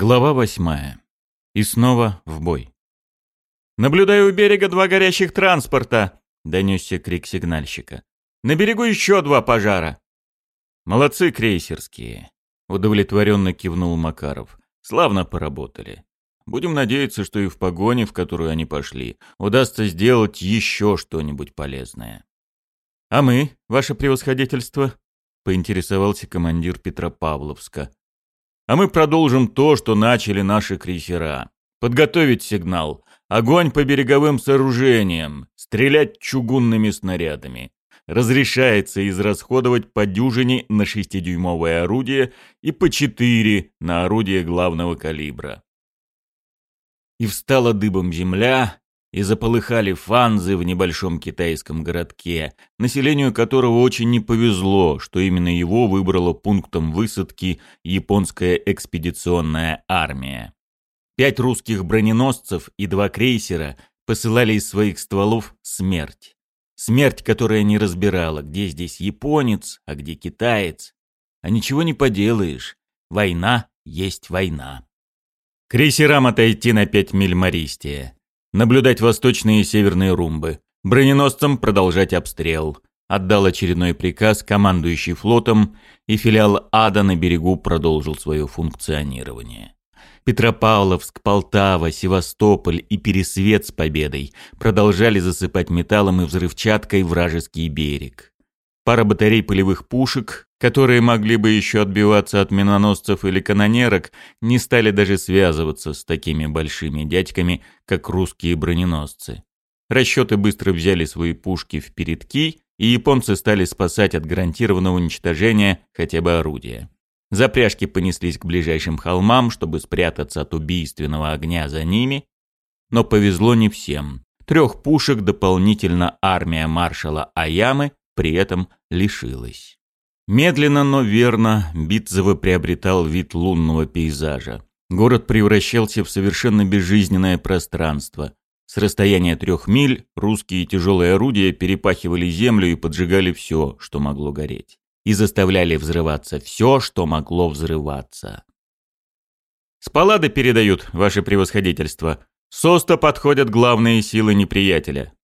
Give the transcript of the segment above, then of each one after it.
Глава восьмая. И снова в бой. «Наблюдаю у берега два горящих транспорта!» — донесся крик сигнальщика. «На берегу еще два пожара!» «Молодцы крейсерские!» — удовлетворенно кивнул Макаров. «Славно поработали. Будем надеяться, что и в погоне, в которую они пошли, удастся сделать еще что-нибудь полезное». «А мы, ваше превосходительство?» — поинтересовался командир Петропавловска. А мы продолжим то, что начали наши крейсера. Подготовить сигнал. Огонь по береговым сооружениям. Стрелять чугунными снарядами. Разрешается израсходовать по дюжине на 6-дюймовое орудие и по четыре на орудие главного калибра. И встала дыбом земля, и заполыхали фанзы в небольшом китайском городке, населению которого очень не повезло, что именно его выбрала пунктом высадки японская экспедиционная армия. Пять русских броненосцев и два крейсера посылали из своих стволов смерть. Смерть, которая не разбирала, где здесь японец, а где китаец. А ничего не поделаешь. Война есть война. Крейсерам отойти на пять миль Мористия наблюдать восточные и северные румбы. Броненосцам продолжать обстрел. Отдал очередной приказ командующий флотом, и филиал Ада на берегу продолжил свое функционирование. Петропавловск, Полтава, Севастополь и Пересвет с победой продолжали засыпать металлом и взрывчаткой вражеский берег. Пара батарей полевых пушек которые могли бы еще отбиваться от миноносцев или канонерок, не стали даже связываться с такими большими дядьками, как русские броненосцы. Расчеты быстро взяли свои пушки в передки, и японцы стали спасать от гарантированного уничтожения хотя бы орудия. Запряжки понеслись к ближайшим холмам, чтобы спрятаться от убийственного огня за ними, но повезло не всем. Трех пушек дополнительно армия маршала Аямы при этом лишилась. Медленно, но верно Битцево приобретал вид лунного пейзажа. Город превращался в совершенно безжизненное пространство. С расстояния трех миль русские тяжелые орудия перепахивали землю и поджигали все, что могло гореть. И заставляли взрываться все, что могло взрываться. «С палады передают, ваше превосходительство. С оста подходят главные силы неприятеля.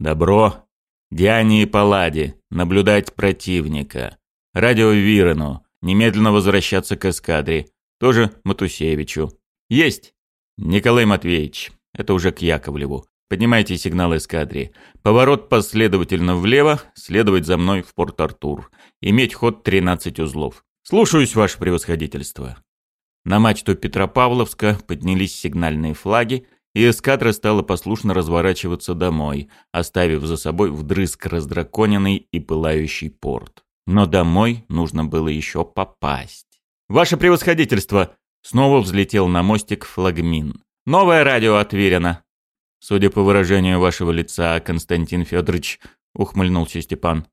Добро. Диане и паладе. Наблюдать противника. Радио Вирену. Немедленно возвращаться к эскадре. Тоже Матусевичу. Есть. Николай Матвеевич. Это уже к Яковлеву. Поднимайте сигнал эскадре. Поворот последовательно влево, следовать за мной в Порт-Артур. Иметь ход 13 узлов. Слушаюсь, ваше превосходительство. На мачту Петропавловска поднялись сигнальные флаги, и эскадра стала послушно разворачиваться домой, оставив за собой вдрызг раздраконенный и пылающий порт но домой нужно было еще попасть. «Ваше превосходительство!» Снова взлетел на мостик флагмин. «Новое радио отверено. «Судя по выражению вашего лица, Константин Федорович, ухмыльнулся Степан.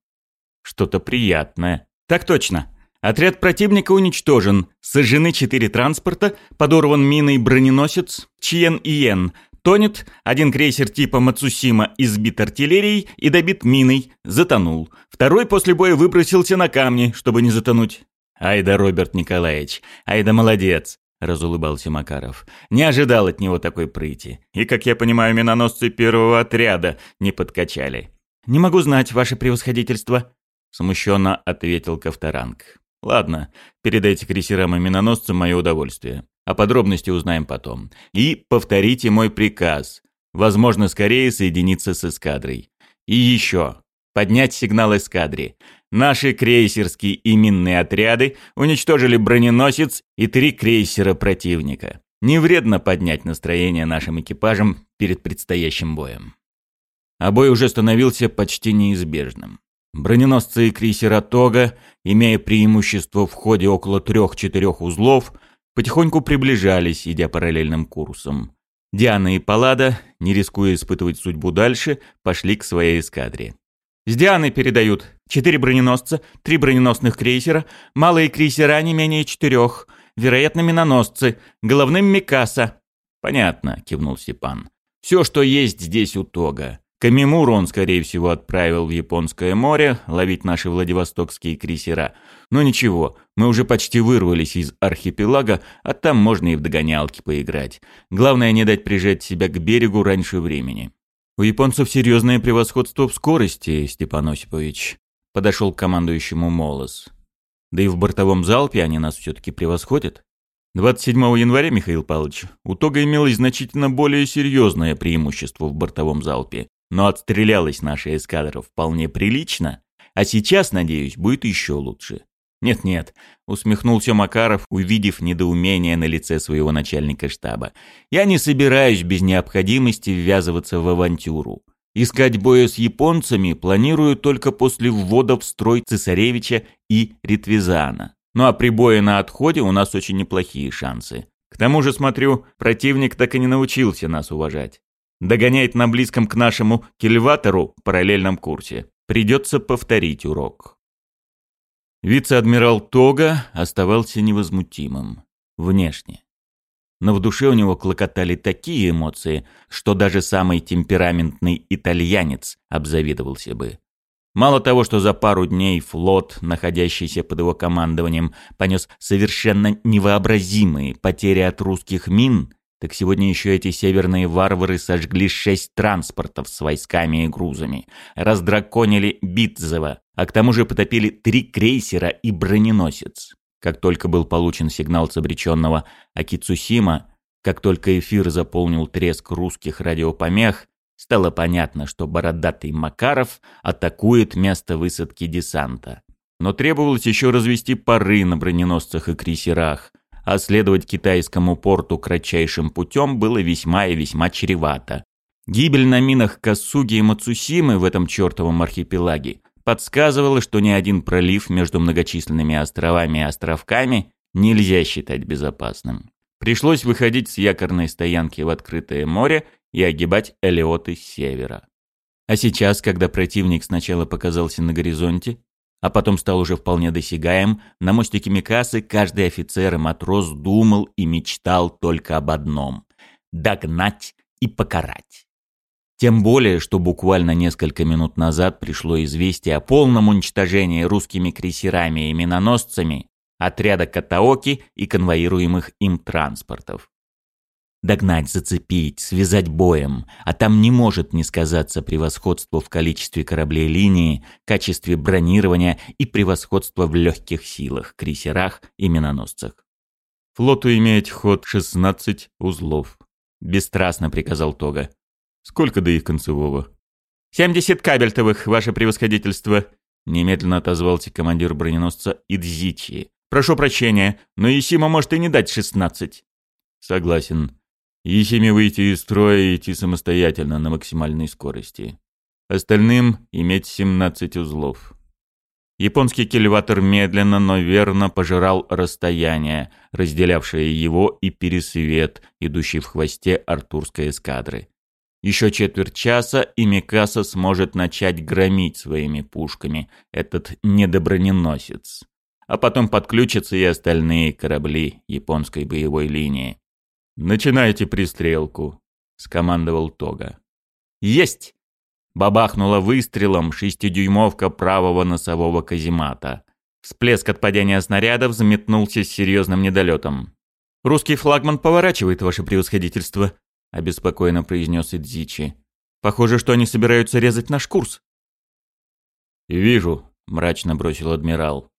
«Что-то приятное». «Так точно. Отряд противника уничтожен. Сожжены четыре транспорта, подорван миной броненосец Чиен Иен, тонет, один крейсер типа Мацусима избит артиллерией и добит миной, затонул. Второй после боя выбросился на камни, чтобы не затонуть. «Айда, Роберт Николаевич, айда молодец!» – разулыбался Макаров. «Не ожидал от него такой прыти. И, как я понимаю, миноносцы первого отряда не подкачали». «Не могу знать, ваше превосходительство», – смущенно ответил Ковторанг. «Ладно, передайте крейсерам и миноносцам мое удовольствие. О подробности узнаем потом. И повторите мой приказ. Возможно, скорее соединиться с эскадрой. И еще. Поднять сигнал эскадре. Наши крейсерские и минные отряды уничтожили броненосец и три крейсера противника. Не вредно поднять настроение нашим экипажам перед предстоящим боем. А бой уже становился почти неизбежным. Броненосцы и крейсера «Тога», имея преимущество в ходе около трех-четырех узлов – потихоньку приближались, идя параллельным курсом. Диана и Паллада, не рискуя испытывать судьбу дальше, пошли к своей эскадре. С Дианы передают четыре броненосца, три броненосных крейсера, малые крейсера не менее четырех, вероятно, миноносцы, головным Микаса. «Понятно», — кивнул Сипан. «Все, что есть здесь у Тога. Камимур он, скорее всего, отправил в Японское море ловить наши владивостокские крейсера. Но ничего, мы уже почти вырвались из архипелага, а там можно и в догонялки поиграть. Главное не дать прижать себя к берегу раньше времени. У японцев серьезное превосходство в скорости, Степан Осипович. Подошел к командующему Молос. Да и в бортовом залпе они нас все-таки превосходят. 27 января, Михаил Павлович, у Тога имелось значительно более серьезное преимущество в бортовом залпе но отстрелялась наша эскадра вполне прилично, а сейчас, надеюсь, будет еще лучше. «Нет-нет», — усмехнулся Макаров, увидев недоумение на лице своего начальника штаба. «Я не собираюсь без необходимости ввязываться в авантюру. Искать боя с японцами планирую только после ввода в строй Цесаревича и Ритвизана. Ну а при бое на отходе у нас очень неплохие шансы. К тому же, смотрю, противник так и не научился нас уважать. Догоняет на близком к нашему кильватору параллельном курсе. Придется повторить урок. Вице-адмирал Тога оставался невозмутимым. Внешне. Но в душе у него клокотали такие эмоции, что даже самый темпераментный итальянец обзавидовался бы. Мало того, что за пару дней флот, находящийся под его командованием, понес совершенно невообразимые потери от русских мин, как сегодня еще эти северные варвары сожгли шесть транспортов с войсками и грузами, раздраконили Битзева, а к тому же потопили три крейсера и броненосец. Как только был получен сигнал с обреченного Акицусима, как только эфир заполнил треск русских радиопомех, стало понятно, что бородатый Макаров атакует место высадки десанта. Но требовалось еще развести пары на броненосцах и крейсерах – а следовать китайскому порту кратчайшим путем было весьма и весьма чревато. Гибель на минах Касуги и Мацусимы в этом чертовом архипелаге подсказывала, что ни один пролив между многочисленными островами и островками нельзя считать безопасным. Пришлось выходить с якорной стоянки в открытое море и огибать элиоты с севера. А сейчас, когда противник сначала показался на горизонте, а потом стал уже вполне досягаем, на мостике Микасы каждый офицер и матрос думал и мечтал только об одном – догнать и покарать. Тем более, что буквально несколько минут назад пришло известие о полном уничтожении русскими крейсерами и миноносцами отряда Катаоки и конвоируемых им транспортов. Догнать, зацепить, связать боем, а там не может не сказаться превосходство в количестве кораблей линии, качестве бронирования и превосходство в легких силах, крейсерах и миноносцах. «Флоту имеет ход 16 узлов», — бесстрастно приказал Тога. «Сколько до их концевого?» «Семьдесят кабельтовых, ваше превосходительство», — немедленно отозвался командир броненосца Идзичи. «Прошу прощения, но Исима может и не дать шестнадцать». «Согласен. Ехиме выйти из строя и идти самостоятельно на максимальной скорости. Остальным иметь 17 узлов. Японский келеватор медленно, но верно пожирал расстояние, разделявшее его и пересвет, идущий в хвосте артурской эскадры. Еще четверть часа, и Микаса сможет начать громить своими пушками этот недоброненосец. А потом подключатся и остальные корабли японской боевой линии. «Начинайте пристрелку», — скомандовал Тога. «Есть!» — бабахнула выстрелом шестидюймовка правого носового каземата. Всплеск от падения снарядов заметнулся с серьезным недолетом. «Русский флагман поворачивает, ваше превосходительство», — обеспокоенно произнес Идзичи. «Похоже, что они собираются резать наш курс». «Вижу», — мрачно бросил адмирал.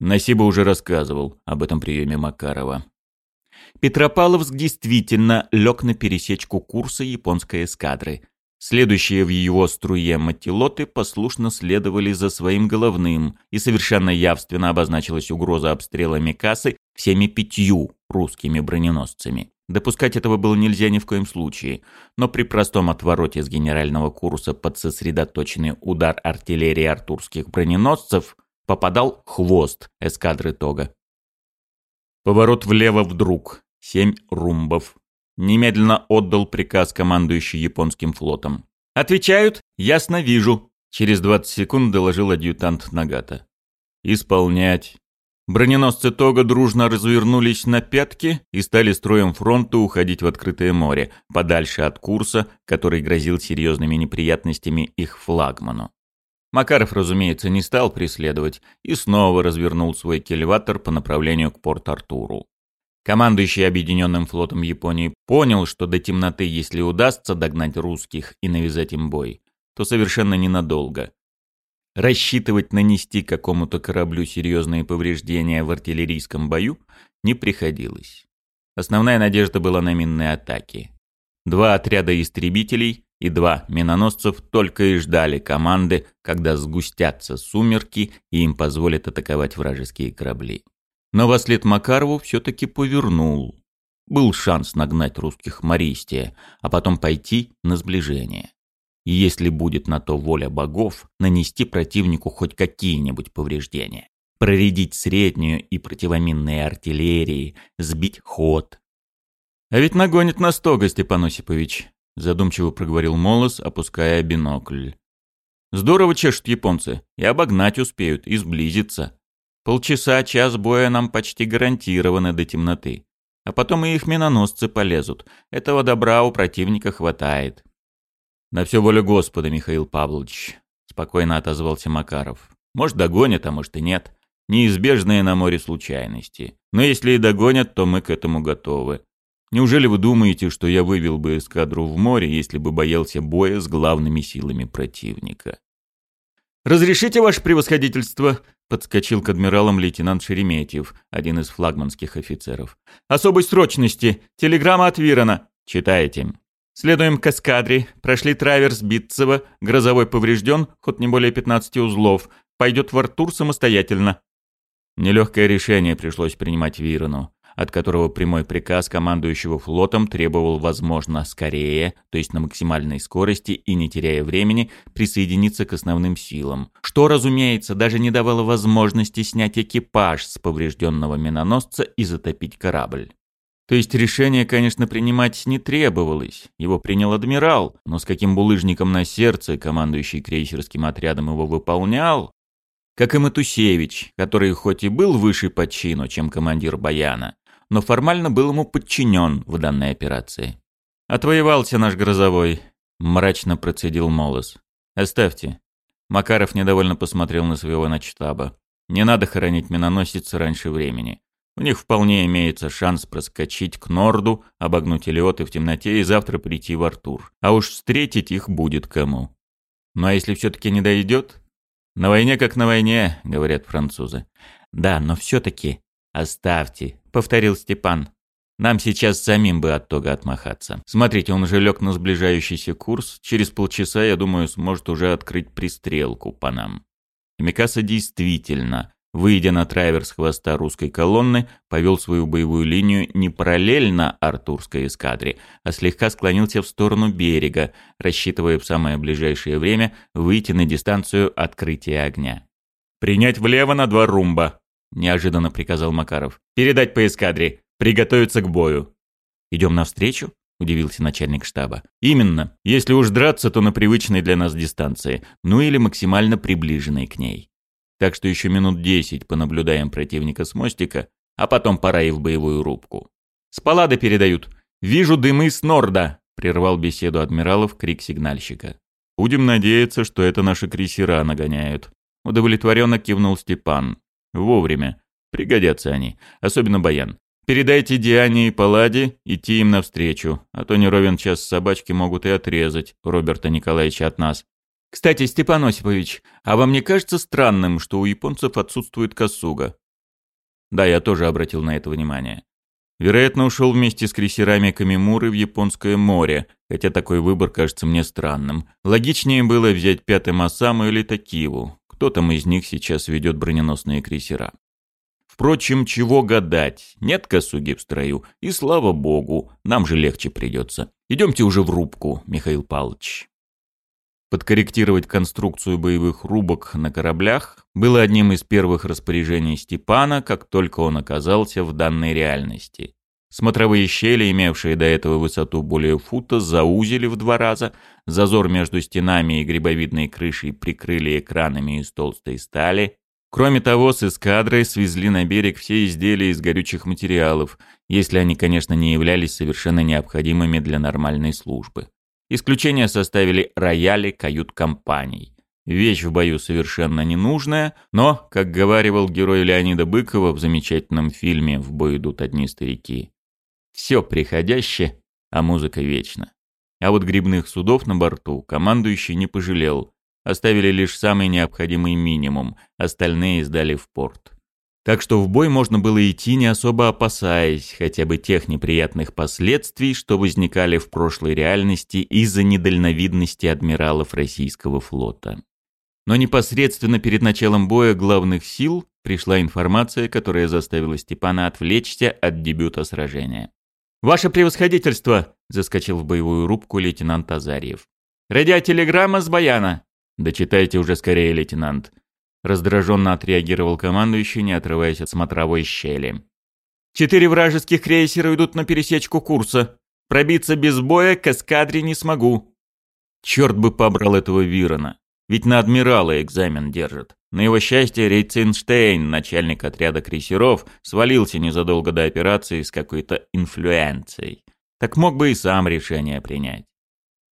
Насиба уже рассказывал об этом приеме Макарова. Петропавловск действительно лег на пересечку курса японской эскадры. Следующие в его струе матилоты послушно следовали за своим головным, и совершенно явственно обозначилась угроза обстрела Микасы всеми пятью русскими броненосцами. Допускать этого было нельзя ни в коем случае, но при простом отвороте с генерального курса под сосредоточенный удар артиллерии артурских броненосцев попадал хвост эскадры Тога. Поворот влево вдруг. Семь румбов. Немедленно отдал приказ командующий японским флотом. «Отвечают? Ясно вижу!» Через 20 секунд доложил адъютант Нагата. «Исполнять!» Броненосцы Тога дружно развернулись на пятки и стали строем фронта уходить в открытое море, подальше от курса, который грозил серьезными неприятностями их флагману. Макаров, разумеется, не стал преследовать и снова развернул свой кельватор по направлению к Порт-Артуру. Командующий Объединенным флотом Японии понял, что до темноты, если удастся догнать русских и навязать им бой, то совершенно ненадолго. Рассчитывать нанести какому-то кораблю серьезные повреждения в артиллерийском бою не приходилось. Основная надежда была на минные атаки. Два отряда истребителей и два миноносцев только и ждали команды, когда сгустятся сумерки и им позволят атаковать вражеские корабли. Но вослед Макарову все-таки повернул. Был шанс нагнать русских Мористия, а потом пойти на сближение. И если будет на то воля богов, нанести противнику хоть какие-нибудь повреждения. Проредить среднюю и противоминные артиллерии, сбить ход. «А ведь нагонит нас Того, Степан Осипович», задумчиво проговорил Молос, опуская бинокль. Здорово чешут японцы, и обогнать успеют, и сблизиться. Полчаса, час боя нам почти гарантированы до темноты. А потом и их миноносцы полезут. Этого добра у противника хватает. На все воля Господа, Михаил Павлович, спокойно отозвался Макаров. Может, догонят, а может и нет. Неизбежные на море случайности. Но если и догонят, то мы к этому готовы. Неужели вы думаете, что я вывел бы эскадру в море, если бы боялся боя с главными силами противника? «Разрешите, ваше превосходительство?» — подскочил к адмиралам лейтенант Шереметьев, один из флагманских офицеров. «Особой срочности! Телеграмма от Вирона! Читайте!» «Следуем к эскадре. Прошли траверс Битцева. Грозовой поврежден, ход не более 15 узлов. Пойдет в Артур самостоятельно». Нелегкое решение пришлось принимать Вирону от которого прямой приказ командующего флотом требовал, возможно, скорее, то есть на максимальной скорости и не теряя времени, присоединиться к основным силам. Что, разумеется, даже не давало возможности снять экипаж с поврежденного миноносца и затопить корабль. То есть решение, конечно, принимать не требовалось. Его принял адмирал, но с каким булыжником на сердце командующий крейсерским отрядом его выполнял, как и Матусевич, который хоть и был выше по чину, чем командир Баяна, но формально был ему подчинен в данной операции. «Отвоевался наш грозовой», — мрачно процедил Молос. «Оставьте». Макаров недовольно посмотрел на своего начтаба. «Не надо хоронить миноносец раньше времени. У них вполне имеется шанс проскочить к Норду, обогнуть Элиоты в темноте и завтра прийти в Артур. А уж встретить их будет кому. Ну а если все-таки не дойдет? На войне как на войне, говорят французы. Да, но все-таки оставьте – повторил Степан. «Нам сейчас самим бы от тога отмахаться. Смотрите, он уже лег на сближающийся курс. Через полчаса, я думаю, сможет уже открыть пристрелку по нам». Микаса действительно, выйдя на траверс хвоста русской колонны, повел свою боевую линию не параллельно артурской эскадре, а слегка склонился в сторону берега, рассчитывая в самое ближайшее время выйти на дистанцию открытия огня. «Принять влево на два румба», — неожиданно приказал Макаров. «Передать по эскадре. Приготовиться к бою». «Идем навстречу?» — удивился начальник штаба. «Именно. Если уж драться, то на привычной для нас дистанции, ну или максимально приближенной к ней. Так что еще минут десять понаблюдаем противника с мостика, а потом пора и в боевую рубку». «С палады передают. Вижу дымы с Норда!» — прервал беседу адмиралов крик сигнальщика. «Будем надеяться, что это наши крейсера нагоняют», — удовлетворенно кивнул Степан. Вовремя. Пригодятся они, особенно Баян. Передайте Диане и Палладе идти им навстречу, а то не ровен час собачки могут и отрезать Роберта Николаевича от нас. Кстати, Степан Осипович, а вам не кажется странным, что у японцев отсутствует косуга? Да, я тоже обратил на это внимание. Вероятно, ушел вместе с крейсерами Камимуры в Японское море, хотя такой выбор кажется мне странным. Логичнее было взять пятый масаму или Такиву. Кто там из них сейчас ведет броненосные крейсера? Впрочем, чего гадать? Нет косуги в строю. И слава богу, нам же легче придется. Идемте уже в рубку, Михаил Павлович. Подкорректировать конструкцию боевых рубок на кораблях было одним из первых распоряжений Степана, как только он оказался в данной реальности. Смотровые щели, имевшие до этого высоту более фута, заузили в два раза, зазор между стенами и грибовидной крышей прикрыли экранами из толстой стали. Кроме того, с эскадрой свезли на берег все изделия из горючих материалов, если они, конечно, не являлись совершенно необходимыми для нормальной службы. Исключение составили рояли кают-компаний. Вещь в бою совершенно ненужная, но, как говаривал герой Леонида Быкова в замечательном фильме «В бой идут одни старики», все приходящее, а музыка вечна. А вот грибных судов на борту командующий не пожалел. Оставили лишь самый необходимый минимум, остальные сдали в порт. Так что в бой можно было идти, не особо опасаясь хотя бы тех неприятных последствий, что возникали в прошлой реальности из-за недальновидности адмиралов российского флота. Но непосредственно перед началом боя главных сил пришла информация, которая заставила Степана отвлечься от дебюта сражения. «Ваше превосходительство!» — заскочил в боевую рубку лейтенант Азарьев. «Радиотелеграмма с Баяна!» «Дочитайте уже скорее, лейтенант!» Раздраженно отреагировал командующий, не отрываясь от смотровой щели. «Четыре вражеских крейсера идут на пересечку курса. Пробиться без боя к эскадре не смогу». «Черт бы побрал этого Вирона! Ведь на адмирала экзамен держит!» На его счастье, Рейтцинштейн, начальник отряда крейсеров, свалился незадолго до операции с какой-то инфлюенцией. Так мог бы и сам решение принять.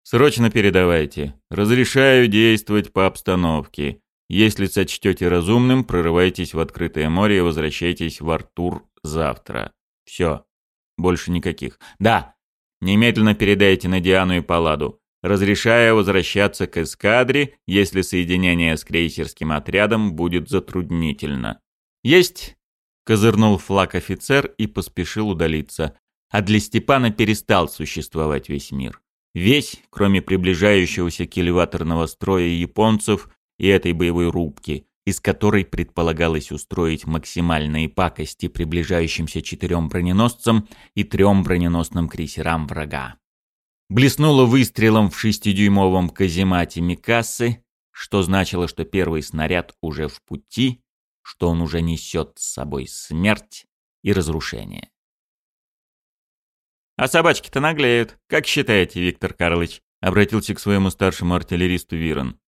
«Срочно передавайте. Разрешаю действовать по обстановке. Если сочтете разумным, прорывайтесь в открытое море и возвращайтесь в Артур завтра. Все. Больше никаких. Да. Немедленно передайте на Диану и Паладу разрешая возвращаться к эскадре, если соединение с крейсерским отрядом будет затруднительно. «Есть!» — козырнул флаг офицер и поспешил удалиться. А для Степана перестал существовать весь мир. Весь, кроме приближающегося к элеваторного строя японцев и этой боевой рубки, из которой предполагалось устроить максимальные пакости приближающимся четырем броненосцам и трем броненосным крейсерам врага. Блеснуло выстрелом в шестидюймовом каземате Микасы, что значило, что первый снаряд уже в пути, что он уже несет с собой смерть и разрушение. «А собачки-то наглеют, как считаете, Виктор Карлович?» — обратился к своему старшему артиллеристу Вирон.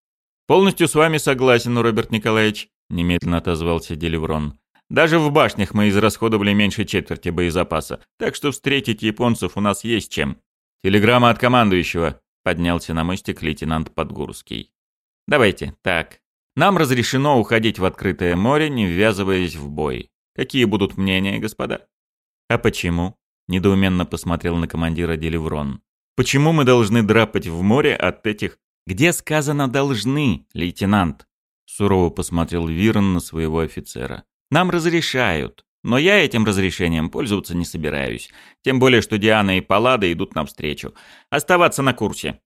«Полностью с вами согласен, Роберт Николаевич», — немедленно отозвался Деливрон. «Даже в башнях мы израсходовали меньше четверти боезапаса, так что встретить японцев у нас есть чем. «Телеграмма от командующего», — поднялся на мостик лейтенант Подгурский. «Давайте, так. Нам разрешено уходить в открытое море, не ввязываясь в бой. Какие будут мнения, господа?» «А почему?» — недоуменно посмотрел на командира Деливрон. «Почему мы должны драпать в море от этих...» «Где сказано «должны», лейтенант?» Сурово посмотрел Вирон на своего офицера. «Нам разрешают. Но я этим разрешением пользоваться не собираюсь. Тем более, что Диана и Паллада идут навстречу. Оставаться на курсе.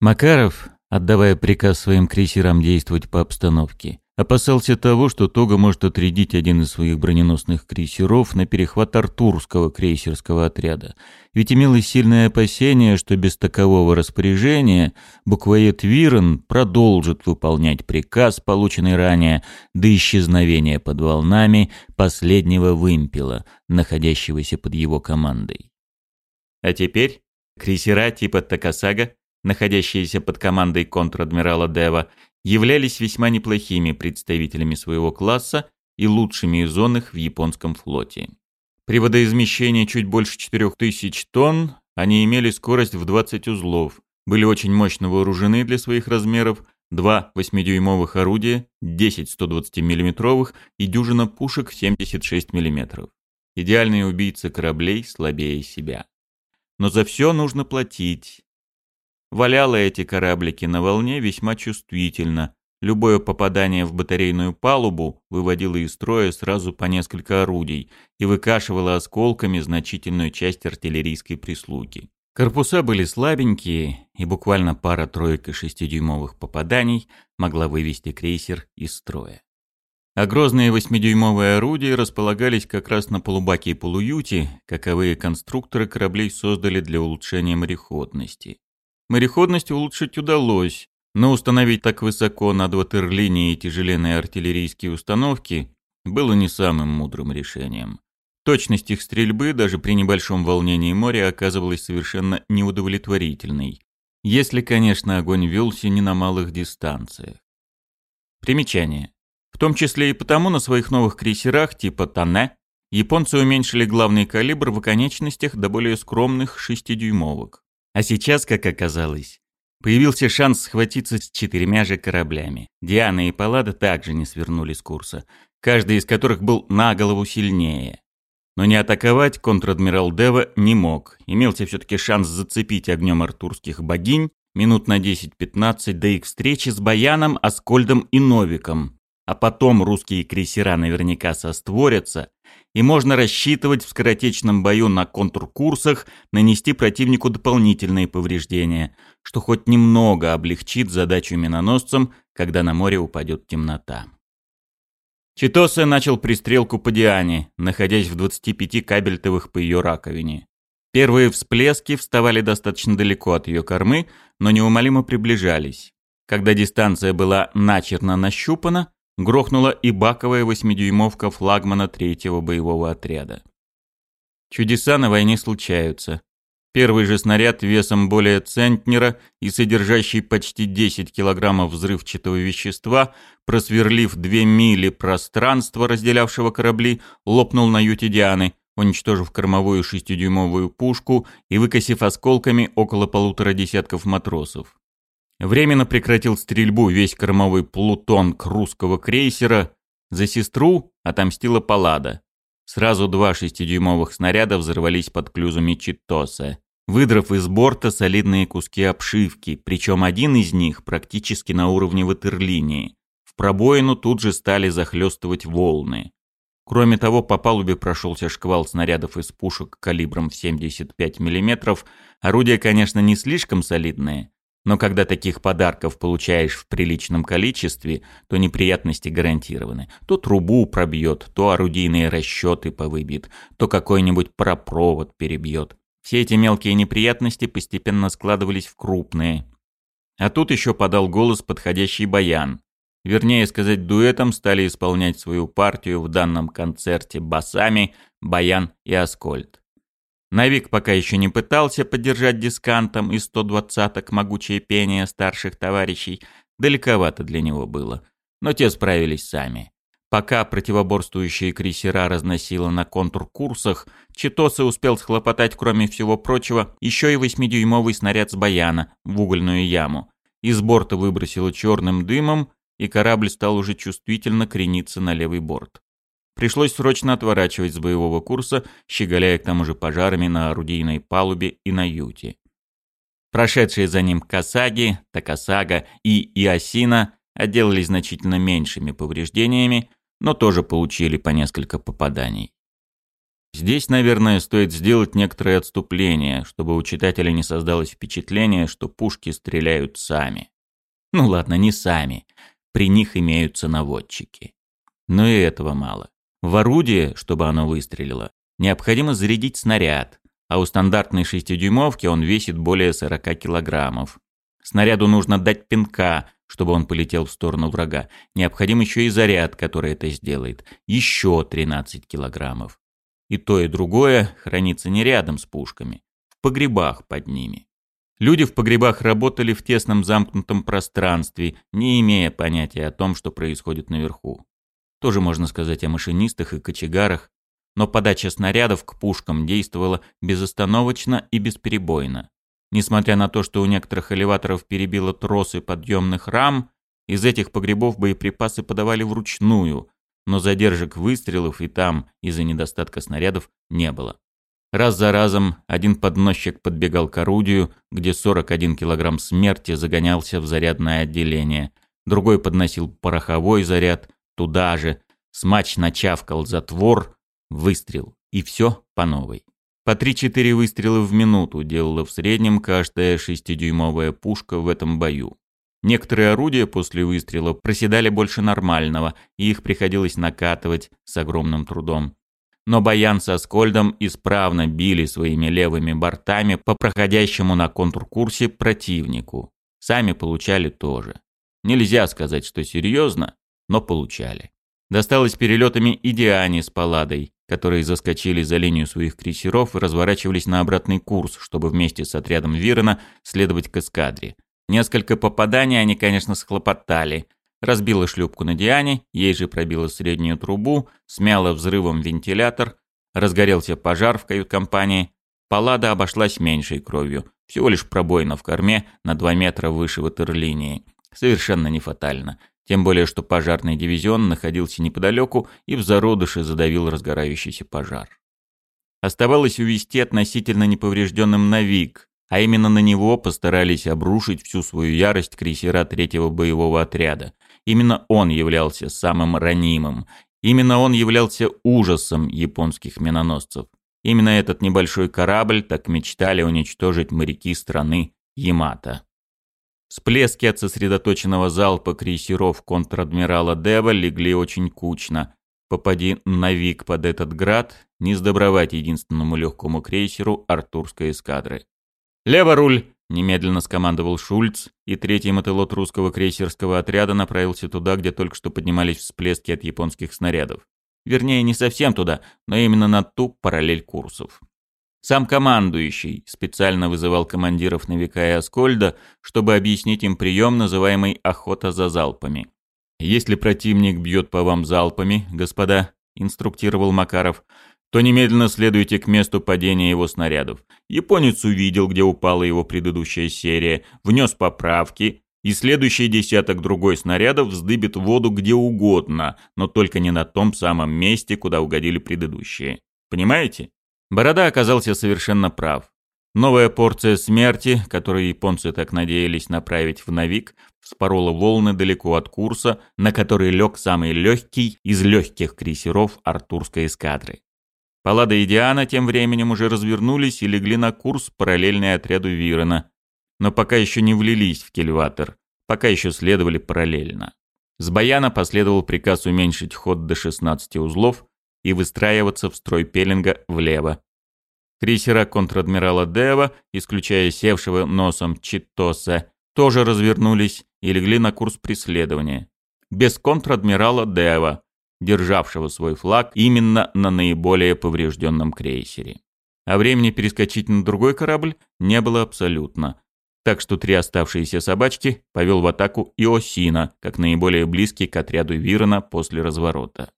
Макаров, отдавая приказ своим крейсерам действовать по обстановке, Опасался того, что Тога может отрядить один из своих броненосных крейсеров на перехват артурского крейсерского отряда. Ведь имелось сильное опасение, что без такового распоряжения буквоед Вирен продолжит выполнять приказ, полученный ранее, до исчезновения под волнами последнего вымпела, находящегося под его командой. А теперь крейсера типа Такасага, находящиеся под командой контр-адмирала Дева, являлись весьма неплохими представителями своего класса и лучшими из зонных в японском флоте. При водоизмещении чуть больше 4000 тонн они имели скорость в 20 узлов, были очень мощно вооружены для своих размеров, два 8-дюймовых орудия, 10 120 миллиметровых и дюжина пушек 76 мм. Идеальные убийцы кораблей слабее себя. Но за все нужно платить, Валяло эти кораблики на волне весьма чувствительно. Любое попадание в батарейную палубу выводило из строя сразу по несколько орудий и выкашивало осколками значительную часть артиллерийской прислуги. Корпуса были слабенькие, и буквально пара-тройка шестидюймовых попаданий могла вывести крейсер из строя. А грозные восьмидюймовые орудия располагались как раз на полубаке и полуюте, каковые конструкторы кораблей создали для улучшения мореходности. Мореходность улучшить удалось, но установить так высоко над ватерлинией тяжеленные артиллерийские установки было не самым мудрым решением. Точность их стрельбы даже при небольшом волнении моря оказывалась совершенно неудовлетворительной, если, конечно, огонь велся не на малых дистанциях. Примечание. В том числе и потому на своих новых крейсерах типа Тане японцы уменьшили главный калибр в оконечностях до более скромных 6-дюймовок. А сейчас, как оказалось, появился шанс схватиться с четырьмя же кораблями. Диана и Паллада также не свернули с курса, каждый из которых был на голову сильнее. Но не атаковать контр-адмирал Дева не мог. Имелся все-таки шанс зацепить огнем артурских богинь минут на 10-15 до их встречи с Баяном, Аскольдом и Новиком. А потом русские крейсера наверняка состворятся и можно рассчитывать в скоротечном бою на контркурсах нанести противнику дополнительные повреждения, что хоть немного облегчит задачу миноносцам, когда на море упадет темнота. Читосе начал пристрелку по Диане, находясь в 25 кабельтовых по ее раковине. Первые всплески вставали достаточно далеко от ее кормы, но неумолимо приближались. Когда дистанция была начерно нащупана, грохнула и баковая восьмидюймовка флагмана третьего боевого отряда. Чудеса на войне случаются. Первый же снаряд весом более центнера и содержащий почти 10 килограммов взрывчатого вещества, просверлив две мили пространства, разделявшего корабли, лопнул на юте Дианы, уничтожив кормовую шестидюймовую пушку и выкосив осколками около полутора десятков матросов временно прекратил стрельбу весь кормовой плутон к русского крейсера, за сестру отомстила Палада. Сразу два шестидюймовых снаряда взорвались под клюзами Читоса, выдрав из борта солидные куски обшивки, причем один из них практически на уровне ватерлинии. В пробоину тут же стали захлестывать волны. Кроме того, по палубе прошелся шквал снарядов из пушек калибром в 75 мм. Орудия, конечно, не слишком солидные, но когда таких подарков получаешь в приличном количестве, то неприятности гарантированы. То трубу пробьет, то орудийные расчеты повыбит, то какой-нибудь пропровод перебьет. Все эти мелкие неприятности постепенно складывались в крупные. А тут еще подал голос подходящий баян. Вернее сказать, дуэтом стали исполнять свою партию в данном концерте басами Баян и Аскольд. Навик пока еще не пытался поддержать дискантом из 120-ок могучее пение старших товарищей. Далековато для него было. Но те справились сами. Пока противоборствующие крейсера разносило на контркурсах, Читосы успел схлопотать, кроме всего прочего, еще и восьмидюймовый снаряд с баяна в угольную яму. Из борта выбросило черным дымом, и корабль стал уже чувствительно крениться на левый борт пришлось срочно отворачивать с боевого курса, щеголяя к тому же пожарами на орудийной палубе и на юте. Прошедшие за ним Касаги, Такасага и Иосина отделались значительно меньшими повреждениями, но тоже получили по несколько попаданий. Здесь, наверное, стоит сделать некоторое отступление, чтобы у читателя не создалось впечатление, что пушки стреляют сами. Ну ладно, не сами. При них имеются наводчики. Но и этого мало. В орудие, чтобы оно выстрелило, необходимо зарядить снаряд, а у стандартной шестидюймовки он весит более 40 килограммов. Снаряду нужно дать пинка, чтобы он полетел в сторону врага. Необходим еще и заряд, который это сделает. Еще 13 килограммов. И то, и другое хранится не рядом с пушками, в погребах под ними. Люди в погребах работали в тесном замкнутом пространстве, не имея понятия о том, что происходит наверху. Тоже можно сказать о машинистах и кочегарах, но подача снарядов к пушкам действовала безостановочно и бесперебойно. Несмотря на то, что у некоторых элеваторов перебило тросы подъемных рам, из этих погребов боеприпасы подавали вручную, но задержек выстрелов и там из-за недостатка снарядов не было. Раз за разом один подносчик подбегал к орудию, где 41 килограмм смерти загонялся в зарядное отделение, другой подносил пороховой заряд – туда же, смачно чавкал затвор, выстрел, и все по новой. По 3-4 выстрела в минуту делала в среднем каждая шестидюймовая пушка в этом бою. Некоторые орудия после выстрела проседали больше нормального, и их приходилось накатывать с огромным трудом. Но Баян со Скольдом исправно били своими левыми бортами по проходящему на контркурсе противнику. Сами получали тоже. Нельзя сказать, что серьезно, но получали. Досталось перелетами и Диане с Палладой, которые заскочили за линию своих крейсеров и разворачивались на обратный курс, чтобы вместе с отрядом Вирена следовать к эскадре. Несколько попаданий они, конечно, схлопотали. Разбила шлюпку на Диане, ей же пробила среднюю трубу, смяла взрывом вентилятор, разгорелся пожар в кают-компании. Паллада обошлась меньшей кровью, всего лишь пробоина в корме на 2 метра выше ватерлинии. Совершенно не фатально. Тем более, что пожарный дивизион находился неподалеку и в зародыше задавил разгорающийся пожар. Оставалось увести относительно неповрежденным Навик, а именно на него постарались обрушить всю свою ярость крейсера третьего боевого отряда. Именно он являлся самым ранимым. Именно он являлся ужасом японских миноносцев. Именно этот небольшой корабль так мечтали уничтожить моряки страны Ямато. Всплески от сосредоточенного залпа крейсеров контр-адмирала Дева легли очень кучно. Попади навик под этот град, не сдобровать единственному легкому крейсеру артурской эскадры. «Лево руль!» – немедленно скомандовал Шульц, и третий мотылот русского крейсерского отряда направился туда, где только что поднимались всплески от японских снарядов. Вернее, не совсем туда, но именно на ту параллель курсов. Сам командующий специально вызывал командиров Новика и Аскольда, чтобы объяснить им прием, называемый «охота за залпами». «Если противник бьет по вам залпами, господа», — инструктировал Макаров, то немедленно следуйте к месту падения его снарядов. Японец увидел, где упала его предыдущая серия, внес поправки, и следующий десяток другой снарядов вздыбит воду где угодно, но только не на том самом месте, куда угодили предыдущие. Понимаете? Борода оказался совершенно прав. Новая порция смерти, которую японцы так надеялись направить в Навик, вспорола волны далеко от курса, на который лег самый легкий из легких крейсеров артурской эскадры. Паллада и Диана тем временем уже развернулись и легли на курс, параллельный отряду Вирена. Но пока еще не влились в кельватер, пока еще следовали параллельно. С Баяна последовал приказ уменьшить ход до 16 узлов, и выстраиваться в строй пеленга влево. Крейсера контр-адмирала Дева, исключая севшего носом Читоса, тоже развернулись и легли на курс преследования. Без контр-адмирала Дева, державшего свой флаг именно на наиболее поврежденном крейсере. А времени перескочить на другой корабль не было абсолютно. Так что три оставшиеся собачки повел в атаку Иосина, как наиболее близкий к отряду Вирона после разворота.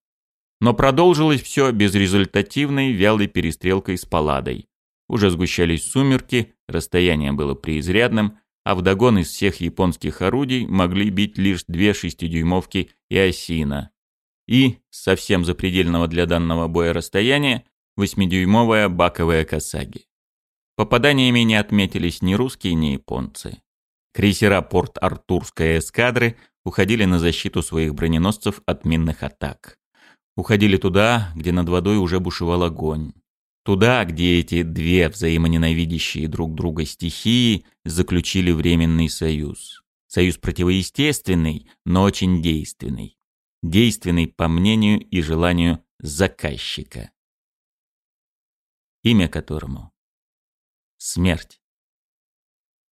Но продолжилось все безрезультативной вялой перестрелкой с паладой. Уже сгущались сумерки, расстояние было преизрядным, а вдогон из всех японских орудий могли бить лишь две шестидюймовки и осина. И, совсем запредельного для данного боя расстояния, восьмидюймовая баковая косаги. Попаданиями не отметились ни русские, ни японцы. Крейсера порт-артурской эскадры уходили на защиту своих броненосцев от минных атак уходили туда, где над водой уже бушевал огонь. Туда, где эти две взаимоненавидящие друг друга стихии заключили временный союз. Союз противоестественный, но очень действенный. Действенный по мнению и желанию заказчика. Имя которому — смерть.